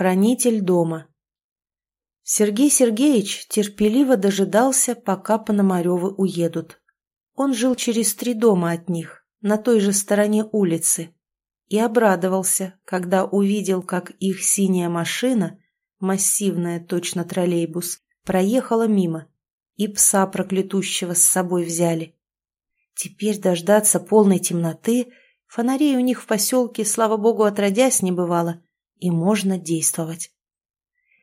Хранитель дома. Сергей Сергеевич терпеливо дожидался, пока Пономаревы уедут. Он жил через три дома от них, на той же стороне улицы, и обрадовался, когда увидел, как их синяя машина, массивная точно троллейбус, проехала мимо, и пса проклятущего с собой взяли. Теперь дождаться полной темноты, фонарей у них в поселке, слава богу, отродясь не бывало, и можно действовать.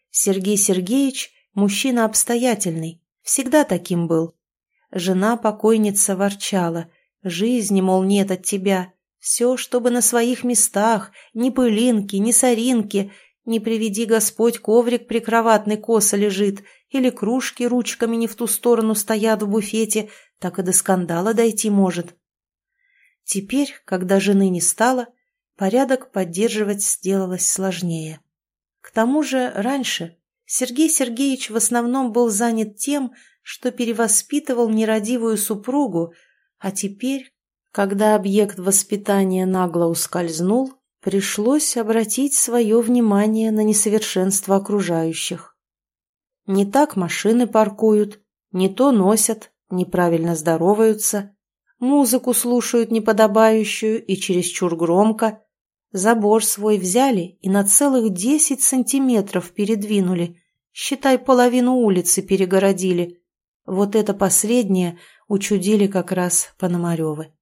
Сергей Сергеевич – мужчина обстоятельный, всегда таким был. Жена покойница ворчала, жизни, мол, нет от тебя, все, чтобы на своих местах, ни пылинки, ни соринки, не приведи Господь, коврик прикроватный косо лежит, или кружки ручками не в ту сторону стоят в буфете, так и до скандала дойти может. Теперь, когда жены не стало, порядок поддерживать сделалось сложнее. К тому же раньше Сергей Сергеевич в основном был занят тем, что перевоспитывал нерадивую супругу, а теперь, когда объект воспитания нагло ускользнул, пришлось обратить свое внимание на несовершенство окружающих. Не так машины паркуют, не то носят, неправильно здороваются, музыку слушают неподобающую и чересчур громко, Забор свой взяли и на целых десять сантиметров передвинули. Считай, половину улицы перегородили. Вот это последнее учудили как раз Пономаревы.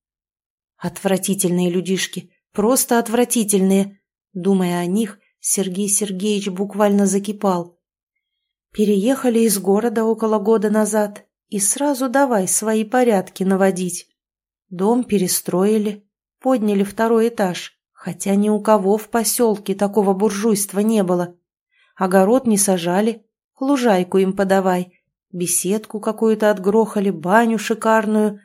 Отвратительные людишки, просто отвратительные. Думая о них, Сергей Сергеевич буквально закипал. Переехали из города около года назад и сразу давай свои порядки наводить. Дом перестроили, подняли второй этаж, Хотя ни у кого в поселке такого буржуйства не было. Огород не сажали, лужайку им подавай, беседку какую-то отгрохали, баню шикарную.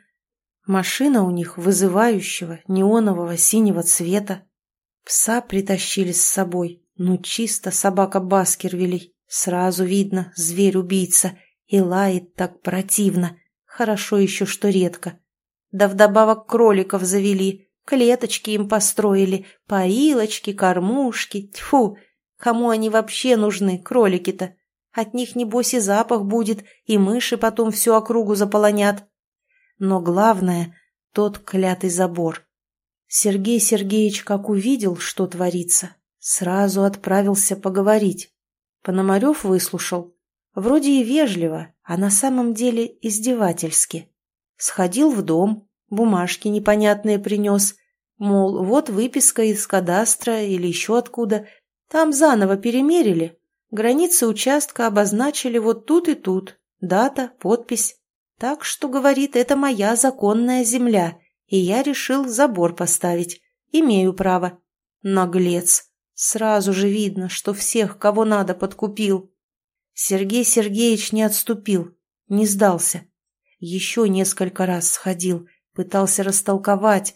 Машина у них вызывающего, неонового синего цвета. Пса притащили с собой, ну чисто собака Баскервилей. Сразу видно, зверь-убийца, и лает так противно. Хорошо еще, что редко. Да вдобавок кроликов завели, Клеточки им построили, поилочки, кормушки. Тьфу! Кому они вообще нужны, кролики-то? От них, небось, и запах будет, и мыши потом всю округу заполонят. Но главное — тот клятый забор. Сергей Сергеевич, как увидел, что творится, сразу отправился поговорить. Пономарев выслушал. Вроде и вежливо, а на самом деле издевательски. Сходил в дом, бумажки непонятные принес, мол, вот выписка из кадастра или еще откуда, там заново перемерили, границы участка обозначили вот тут и тут, дата, подпись. Так что, говорит, это моя законная земля, и я решил забор поставить, имею право. Наглец. Сразу же видно, что всех, кого надо, подкупил. Сергей Сергеевич не отступил, не сдался. Еще несколько раз сходил, Пытался растолковать.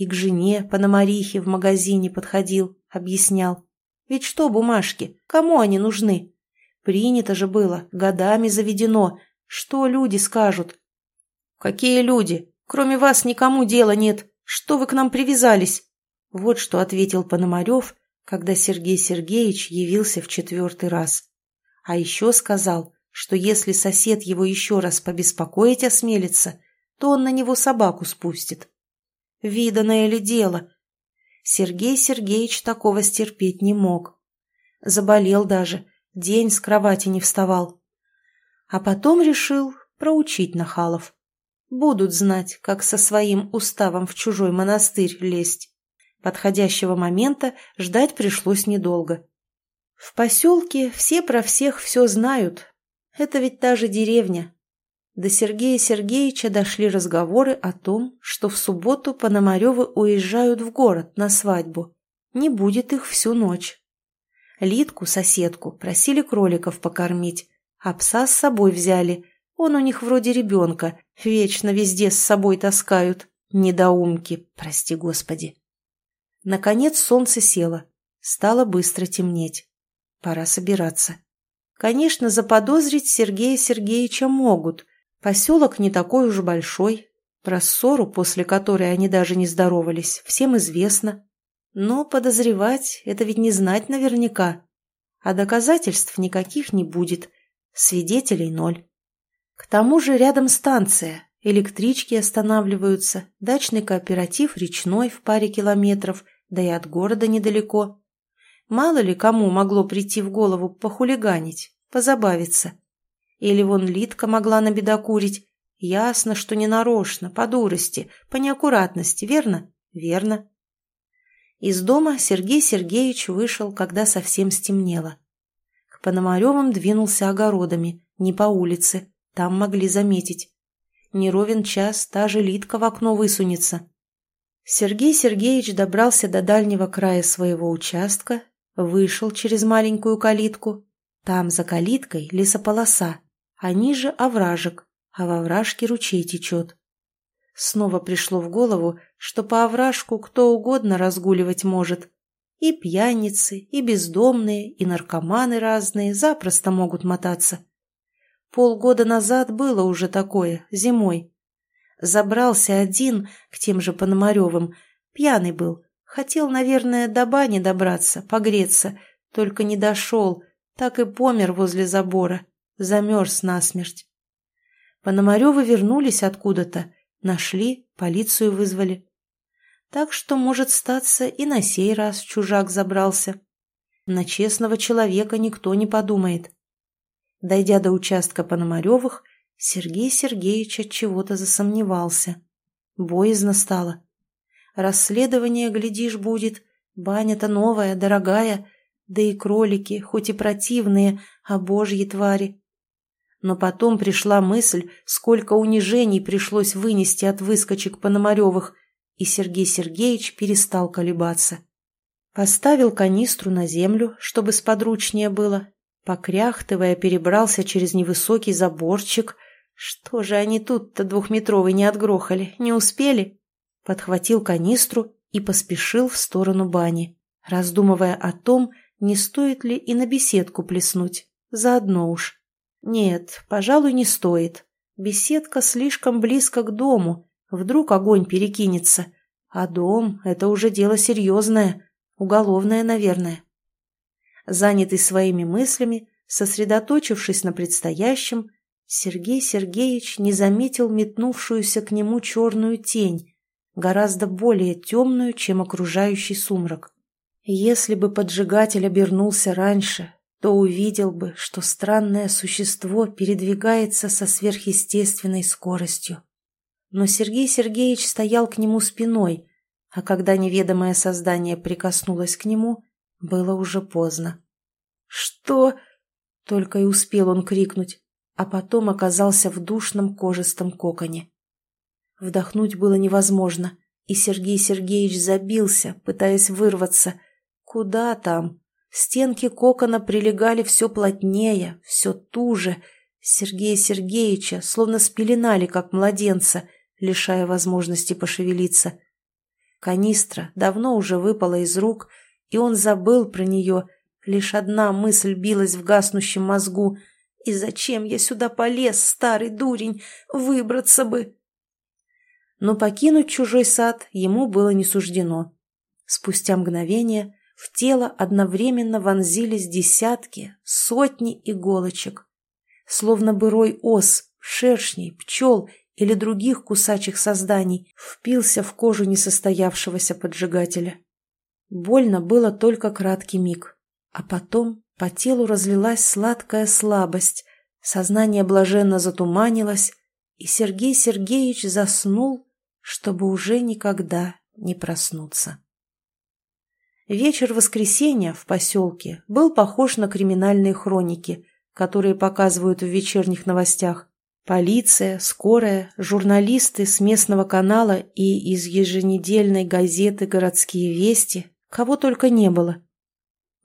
И к жене Пономарихе в магазине подходил, объяснял. Ведь что бумажки? Кому они нужны? Принято же было, годами заведено. Что люди скажут? Какие люди? Кроме вас никому дела нет. Что вы к нам привязались? Вот что ответил Пономарев, когда Сергей Сергеевич явился в четвертый раз. А еще сказал, что если сосед его еще раз побеспокоить осмелится, то он на него собаку спустит. Виданное ли дело? Сергей Сергеевич такого стерпеть не мог. Заболел даже, день с кровати не вставал. А потом решил проучить нахалов. Будут знать, как со своим уставом в чужой монастырь лезть. Подходящего момента ждать пришлось недолго. В поселке все про всех все знают. Это ведь та же деревня, до Сергея Сергеевича дошли разговоры о том, что в субботу Пономаревы уезжают в город на свадьбу. Не будет их всю ночь. Литку, соседку, просили кроликов покормить, а пса с собой взяли. Он у них вроде ребенка, вечно везде с собой таскают. Недоумки, прости господи. Наконец солнце село. Стало быстро темнеть. Пора собираться. Конечно, заподозрить Сергея Сергеевича могут, Поселок не такой уж большой. Про ссору, после которой они даже не здоровались, всем известно. Но подозревать – это ведь не знать наверняка. а доказательств никаких не будет, свидетелей ноль. К тому же рядом станция, электрички останавливаются, дачный кооператив речной в паре километров, да и от города недалеко. Мало ли кому могло прийти в голову похулиганить, позабавиться. Или вон Литка могла набедокурить. Ясно, что не нарочно, по дурости, по неаккуратности, верно? Верно. Из дома Сергей Сергеевич вышел, когда совсем стемнело. К Пономаревым двинулся огородами, не по улице, там могли заметить. Не ровен час, та же Литка в окно высунется. Сергей Сергеевич добрался до дальнего края своего участка, вышел через маленькую калитку. Там за калиткой лесополоса, а ниже овражек, а во вражке ручей течет. Снова пришло в голову, что по овражку кто угодно разгуливать может. И пьяницы, и бездомные, и наркоманы разные запросто могут мотаться. Полгода назад было уже такое, зимой. Забрался один к тем же Пономаревым, пьяный был. Хотел, наверное, до бани добраться, погреться, только не дошел, так и помер возле забора, замерз насмерть. Пономаревы вернулись откуда-то, Нашли, полицию вызвали. Так что, может статься, и на сей раз чужак забрался. На честного человека никто не подумает. Дойдя до участка Пономаревых, Сергей Сергеевич от чего-то засомневался. Боязно стало. Расследование, глядишь, будет. Баня-то новая, дорогая. Да и кролики, хоть и противные, а божьи твари. Но потом пришла мысль, сколько унижений пришлось вынести от выскочек Пономаревых, и Сергей Сергеевич перестал колебаться. Поставил канистру на землю, чтобы сподручнее было. Покряхтывая, перебрался через невысокий заборчик. Что же они тут-то двухметровый не отгрохали, не успели? Подхватил канистру и поспешил в сторону бани, раздумывая о том, не стоит ли и на беседку плеснуть. Заодно уж. Нет, пожалуй, не стоит. Беседка слишком близко к дому, вдруг огонь перекинется. А дом — это уже дело серьезное, уголовное, наверное. Занятый своими мыслями, сосредоточившись на предстоящем, Сергей Сергеевич не заметил метнувшуюся к нему черную тень, гораздо более темную, чем окружающий сумрак. Если бы поджигатель обернулся раньше, то увидел бы, что странное существо передвигается со сверхъестественной скоростью. Но Сергей Сергеевич стоял к нему спиной, а когда неведомое создание прикоснулось к нему, было уже поздно. «Что?» — только и успел он крикнуть, а потом оказался в душном кожистом коконе. Вдохнуть было невозможно, и Сергей Сергеевич забился, пытаясь вырваться. «Куда там?» Стенки кокона прилегали все плотнее, все туже. Сергея Сергеевича словно спеленали, как младенца, лишая возможности пошевелиться. Канистра давно уже выпала из рук, и он забыл про нее. Лишь одна мысль билась в гаснущем мозгу. «И зачем я сюда полез, старый дурень? Выбраться бы!» Но покинуть чужой сад ему было не суждено. Спустя мгновение в тело одновременно вонзились десятки, сотни иголочек. Словно бы рой ос, шершней, пчел или других кусачих созданий впился в кожу несостоявшегося поджигателя. Больно было только краткий миг, а потом по телу разлилась сладкая слабость, сознание блаженно затуманилось, и Сергей Сергеевич заснул, чтобы уже никогда не проснуться. Вечер воскресенья в поселке был похож на криминальные хроники, которые показывают в вечерних новостях. Полиция, скорая, журналисты с местного канала и из еженедельной газеты «Городские вести», кого только не было.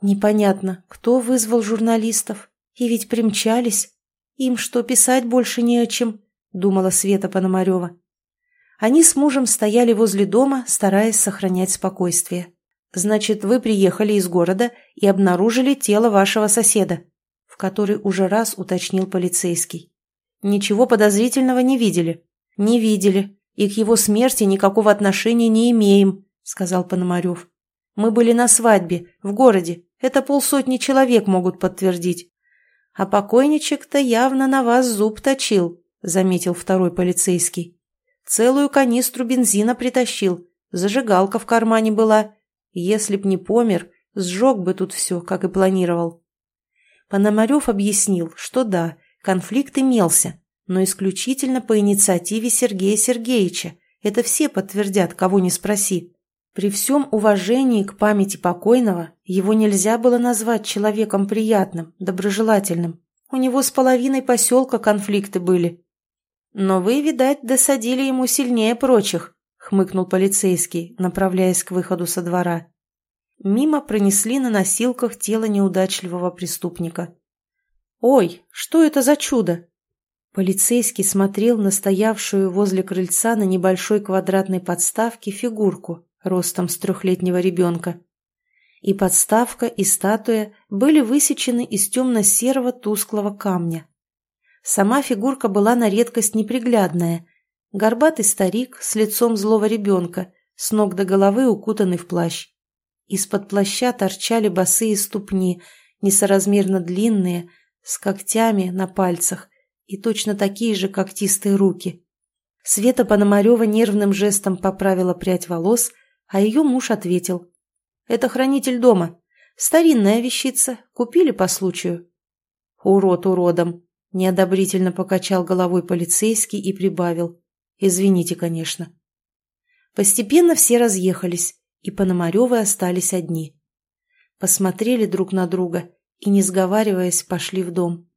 Непонятно, кто вызвал журналистов, и ведь примчались. Им что, писать больше не о чем, думала Света Пономарева. Они с мужем стояли возле дома, стараясь сохранять спокойствие. Значит, вы приехали из города и обнаружили тело вашего соседа, в который уже раз уточнил полицейский. Ничего подозрительного не видели? Не видели. И к его смерти никакого отношения не имеем, сказал Пономарев. Мы были на свадьбе, в городе. Это полсотни человек могут подтвердить. А покойничек-то явно на вас зуб точил, заметил второй полицейский. Целую канистру бензина притащил, зажигалка в кармане была. Если б не помер, сжег бы тут все, как и планировал. Пономарев объяснил, что да, конфликт имелся, но исключительно по инициативе Сергея Сергеевича. Это все подтвердят, кого не спроси. При всем уважении к памяти покойного его нельзя было назвать человеком приятным, доброжелательным. У него с половиной поселка конфликты были. «Но вы, видать, досадили ему сильнее прочих», — хмыкнул полицейский, направляясь к выходу со двора. Мимо пронесли на носилках тело неудачливого преступника. «Ой, что это за чудо?» Полицейский смотрел на стоявшую возле крыльца на небольшой квадратной подставке фигурку ростом с трехлетнего ребенка. И подставка, и статуя были высечены из темно-серого тусклого камня. Сама фигурка была на редкость неприглядная. Горбатый старик с лицом злого ребенка, с ног до головы укутанный в плащ. Из-под плаща торчали босые ступни, несоразмерно длинные, с когтями на пальцах и точно такие же когтистые руки. Света Пономарева нервным жестом поправила прядь волос, а ее муж ответил. «Это хранитель дома. Старинная вещица. Купили по случаю». «Урод уродом», Неодобрительно покачал головой полицейский и прибавил. «Извините, конечно». Постепенно все разъехались, и Пономаревы остались одни. Посмотрели друг на друга и, не сговариваясь, пошли в дом.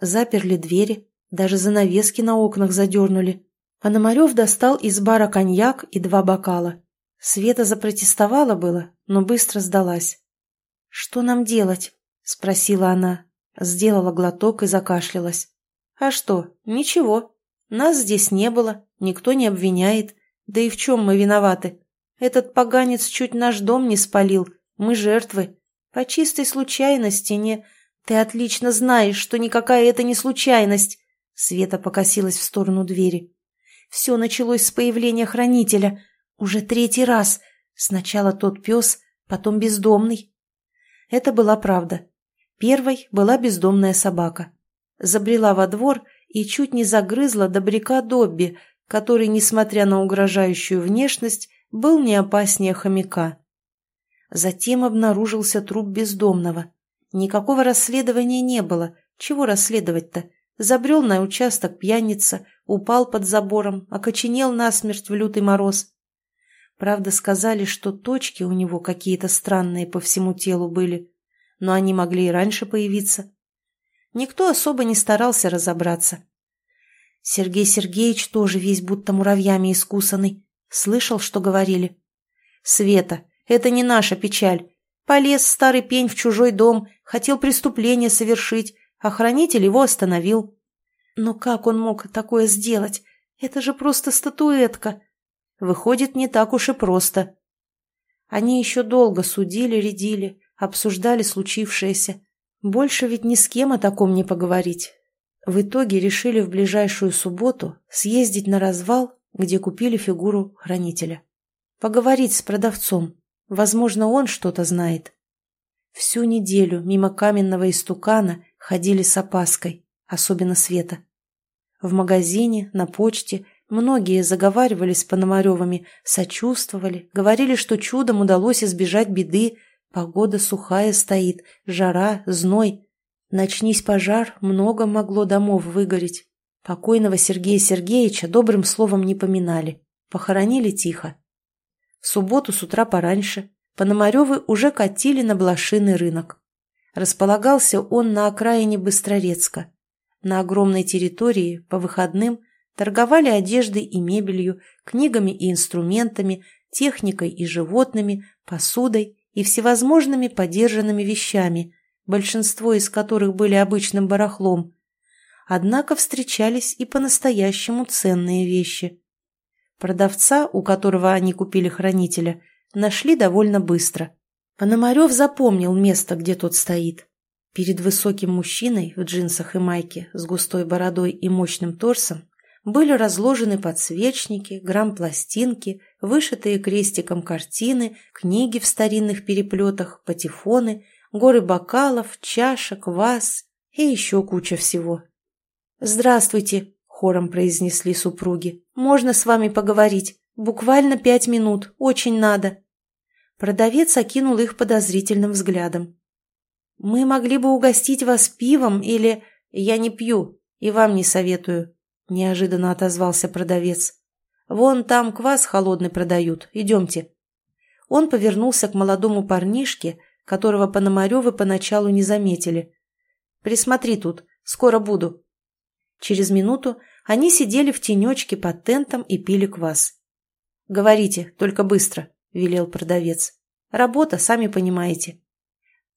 Заперли двери, даже занавески на окнах задернули. Пономарев достал из бара коньяк и два бокала. Света запротестовала было, но быстро сдалась. «Что нам делать?» — спросила она, Сделала глоток и закашлялась. «А что? Ничего. Нас здесь не было, никто не обвиняет. Да и в чем мы виноваты? Этот поганец чуть наш дом не спалил. Мы жертвы. По чистой случайности не... Ты отлично знаешь, что никакая это не случайность!» Света покосилась в сторону двери. «Все началось с появления хранителя. Уже третий раз. Сначала тот пес, потом бездомный». Это была правда. Первой была бездомная собака. Забрела во двор и чуть не загрызла добряка Добби, который, несмотря на угрожающую внешность, был не опаснее хомяка. Затем обнаружился труп бездомного. Никакого расследования не было. Чего расследовать-то? Забрел на участок пьяница, упал под забором, окоченел насмерть в лютый мороз. Правда, сказали, что точки у него какие-то странные по всему телу были но они могли и раньше появиться. Никто особо не старался разобраться. Сергей Сергеевич тоже весь будто муравьями искусанный. Слышал, что говорили? «Света, это не наша печаль. Полез старый пень в чужой дом, хотел преступление совершить, а хранитель его остановил. Но как он мог такое сделать? Это же просто статуэтка. Выходит, не так уж и просто. Они еще долго судили-редили, обсуждали случившееся. Больше ведь ни с кем о таком не поговорить. В итоге решили в ближайшую субботу съездить на развал, где купили фигуру хранителя. Поговорить с продавцом. Возможно, он что-то знает. Всю неделю мимо каменного истукана ходили с опаской, особенно Света. В магазине, на почте многие заговаривали с Пономаревыми, сочувствовали, говорили, что чудом удалось избежать беды, Погода сухая стоит, жара, зной. Начнись пожар, много могло домов выгореть. Покойного Сергея Сергеевича добрым словом не поминали. Похоронили тихо. В субботу с утра пораньше Пономаревы уже катили на блошиный рынок. Располагался он на окраине Быстрорецка. На огромной территории по выходным торговали одеждой и мебелью, книгами и инструментами, техникой и животными, посудой и всевозможными подержанными вещами, большинство из которых были обычным барахлом. Однако встречались и по-настоящему ценные вещи. Продавца, у которого они купили хранителя, нашли довольно быстро. Пономарев запомнил место, где тот стоит. Перед высоким мужчиной в джинсах и майке с густой бородой и мощным торсом были разложены подсвечники, грамм-пластинки, вышитые крестиком картины, книги в старинных переплетах, патефоны, горы бокалов, чашек, ваз и еще куча всего. «Здравствуйте», — хором произнесли супруги. «Можно с вами поговорить? Буквально пять минут, очень надо». Продавец окинул их подозрительным взглядом. «Мы могли бы угостить вас пивом или...» «Я не пью и вам не советую», — неожиданно отозвался продавец. «Вон там квас холодный продают. Идемте». Он повернулся к молодому парнишке, которого Пономаревы поначалу не заметили. «Присмотри тут, скоро буду». Через минуту они сидели в тенечке под тентом и пили квас. «Говорите, только быстро», — велел продавец. «Работа, сами понимаете».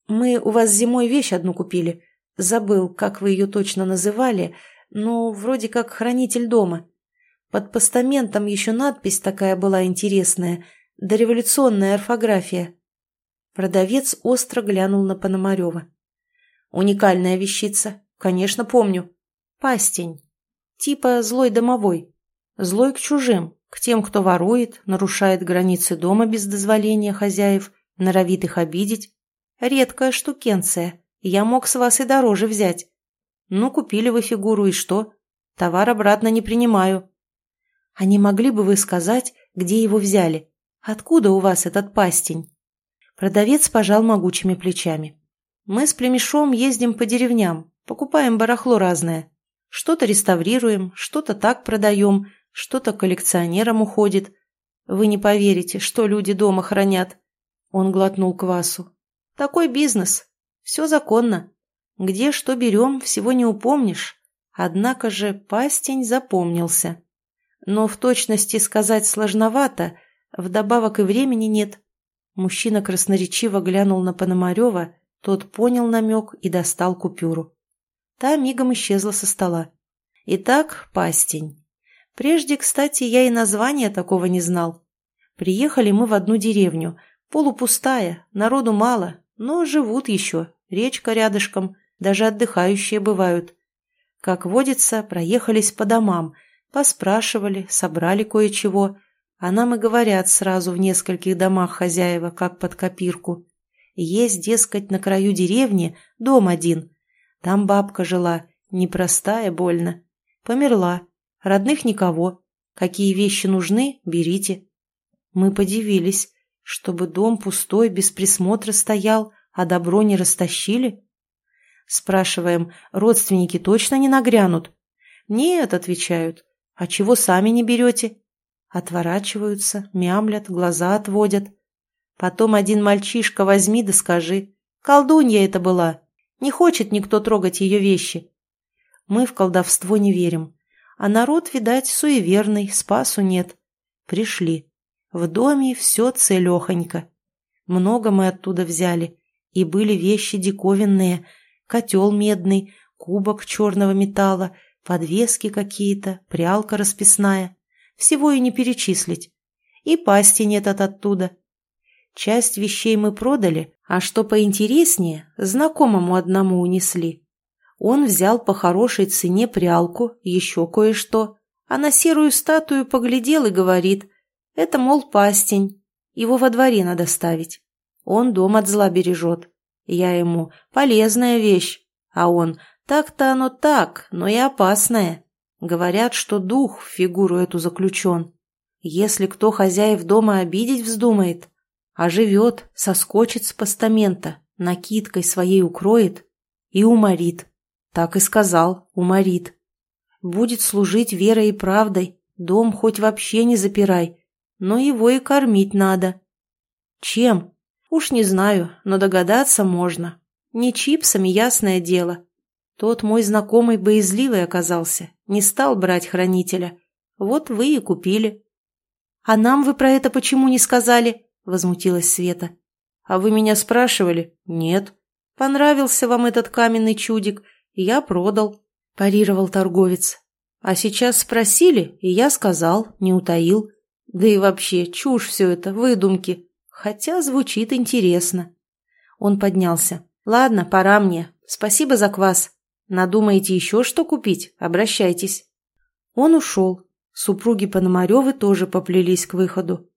«Мы у вас зимой вещь одну купили. Забыл, как вы ее точно называли, но вроде как хранитель дома. Под постаментом еще надпись такая была интересная, дореволюционная орфография». Продавец остро глянул на Пономарева. «Уникальная вещица. Конечно, помню. Пастень. Типа злой домовой. Злой к чужим, к тем, кто ворует, нарушает границы дома без дозволения хозяев, норовит их обидеть. Редкая штукенция. Я мог с вас и дороже взять. Ну, купили вы фигуру, и что? Товар обратно не принимаю. А не могли бы вы сказать, где его взяли? Откуда у вас этот пастень?» Продавец пожал могучими плечами. «Мы с племешом ездим по деревням, покупаем барахло разное. Что-то реставрируем, что-то так продаем, что-то коллекционерам уходит. Вы не поверите, что люди дома хранят». Он глотнул квасу. «Такой бизнес. Все законно. Где что берем, всего не упомнишь. Однако же пастень запомнился. Но в точности сказать сложновато, вдобавок и времени нет. Мужчина красноречиво глянул на Пономарева, тот понял намек и достал купюру. Та мигом исчезла со стола. Итак, пастень. Прежде, кстати, я и названия такого не знал. Приехали мы в одну деревню, полупустая, народу мало, но живут еще, речка рядышком, даже отдыхающие бывают. Как водится, проехались по домам, поспрашивали, собрали кое-чего – а нам и говорят сразу в нескольких домах хозяева, как под копирку. Есть, дескать, на краю деревни дом один. Там бабка жила, непростая больно. Померла. Родных никого. Какие вещи нужны, берите. Мы подивились, чтобы дом пустой, без присмотра стоял, а добро не растащили. Спрашиваем, родственники точно не нагрянут? Нет, отвечают. А чего сами не берете? Отворачиваются, мямлят, глаза отводят. Потом один мальчишка возьми да скажи. Колдунья это была. Не хочет никто трогать ее вещи. Мы в колдовство не верим. А народ, видать, суеверный, спасу нет. Пришли. В доме все целехонько. Много мы оттуда взяли. И были вещи диковинные. Котел медный, кубок черного металла, подвески какие-то, прялка расписная всего и не перечислить. И пасти нет от оттуда. Часть вещей мы продали, а что поинтереснее, знакомому одному унесли. Он взял по хорошей цене прялку, еще кое-что, а на серую статую поглядел и говорит, это, мол, пастень, его во дворе надо ставить. Он дом от зла бережет. Я ему, полезная вещь, а он, так-то оно так, но и опасное. Говорят, что дух в фигуру эту заключен. Если кто хозяев дома обидеть вздумает, а живет, соскочит с постамента, накидкой своей укроет и уморит. Так и сказал, уморит. Будет служить верой и правдой, дом хоть вообще не запирай, но его и кормить надо. Чем? Уж не знаю, но догадаться можно. Не чипсами, ясное дело. Тот мой знакомый боязливый оказался, не стал брать хранителя. Вот вы и купили. — А нам вы про это почему не сказали? — возмутилась Света. — А вы меня спрашивали? — Нет. — Понравился вам этот каменный чудик, я продал, — парировал торговец. А сейчас спросили, и я сказал, не утаил. Да и вообще, чушь все это, выдумки. Хотя звучит интересно. Он поднялся. «Ладно, пора мне. Спасибо за квас. Надумаете еще что купить? Обращайтесь». Он ушел. Супруги Пономаревы тоже поплелись к выходу.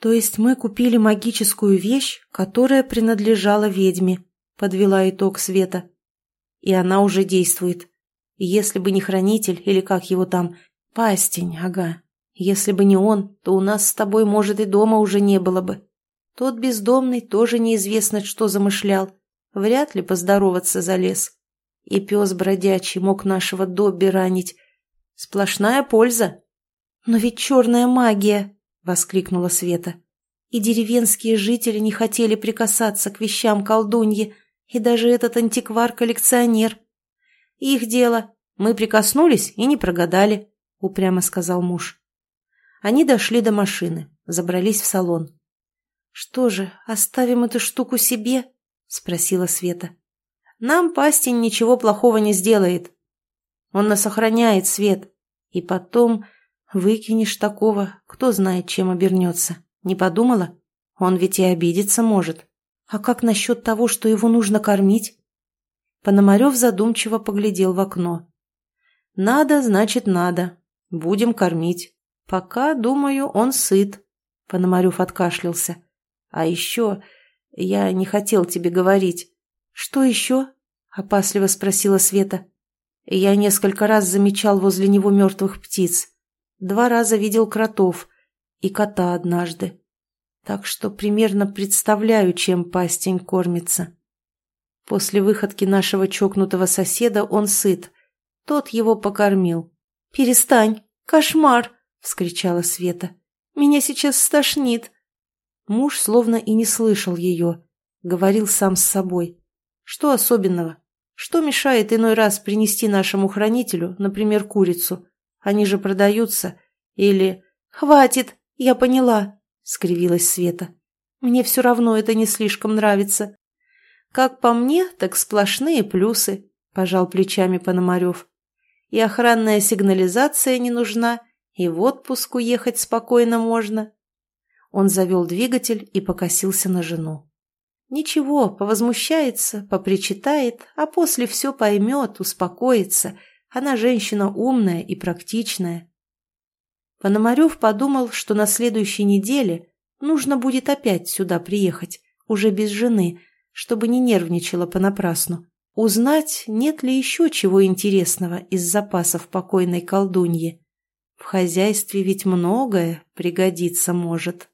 «То есть мы купили магическую вещь, которая принадлежала ведьме», подвела итог Света. И она уже действует. Если бы не хранитель, или как его там, пастень, ага. Если бы не он, то у нас с тобой, может, и дома уже не было бы. Тот бездомный тоже неизвестно, что замышлял. Вряд ли поздороваться залез. И пес бродячий мог нашего Добби ранить. Сплошная польза. «Но ведь черная магия!» — воскликнула Света. «И деревенские жители не хотели прикасаться к вещам колдуньи, и даже этот антиквар-коллекционер. Их дело. Мы прикоснулись и не прогадали», — упрямо сказал муж. Они дошли до машины, забрались в салон. «Что же, оставим эту штуку себе?» — спросила Света. «Нам Пастень ничего плохого не сделает. Он нас охраняет, Свет. И потом выкинешь такого, кто знает, чем обернется. Не подумала? Он ведь и обидеться может. А как насчет того, что его нужно кормить?» Пономарев задумчиво поглядел в окно. «Надо, значит, надо. Будем кормить. Пока, думаю, он сыт». Пономарев откашлялся. А еще я не хотел тебе говорить. Что еще? Опасливо спросила Света. Я несколько раз замечал возле него мертвых птиц. Два раза видел кротов и кота однажды. Так что примерно представляю, чем пастень кормится. После выходки нашего чокнутого соседа он сыт. Тот его покормил. «Перестань! Кошмар!» — вскричала Света. «Меня сейчас стошнит!» Муж словно и не слышал ее, говорил сам с собой. Что особенного? Что мешает иной раз принести нашему хранителю, например, курицу? Они же продаются. Или «Хватит, я поняла», — скривилась Света. «Мне все равно это не слишком нравится». «Как по мне, так сплошные плюсы», — пожал плечами Пономарев. «И охранная сигнализация не нужна, и в отпуск уехать спокойно можно. Он завел двигатель и покосился на жену. Ничего, повозмущается, попричитает, а после все поймет, успокоится. Она женщина умная и практичная. Пономарев подумал, что на следующей неделе нужно будет опять сюда приехать, уже без жены, чтобы не нервничала понапрасну. Узнать, нет ли еще чего интересного из запасов покойной колдуньи. В хозяйстве ведь многое пригодиться может.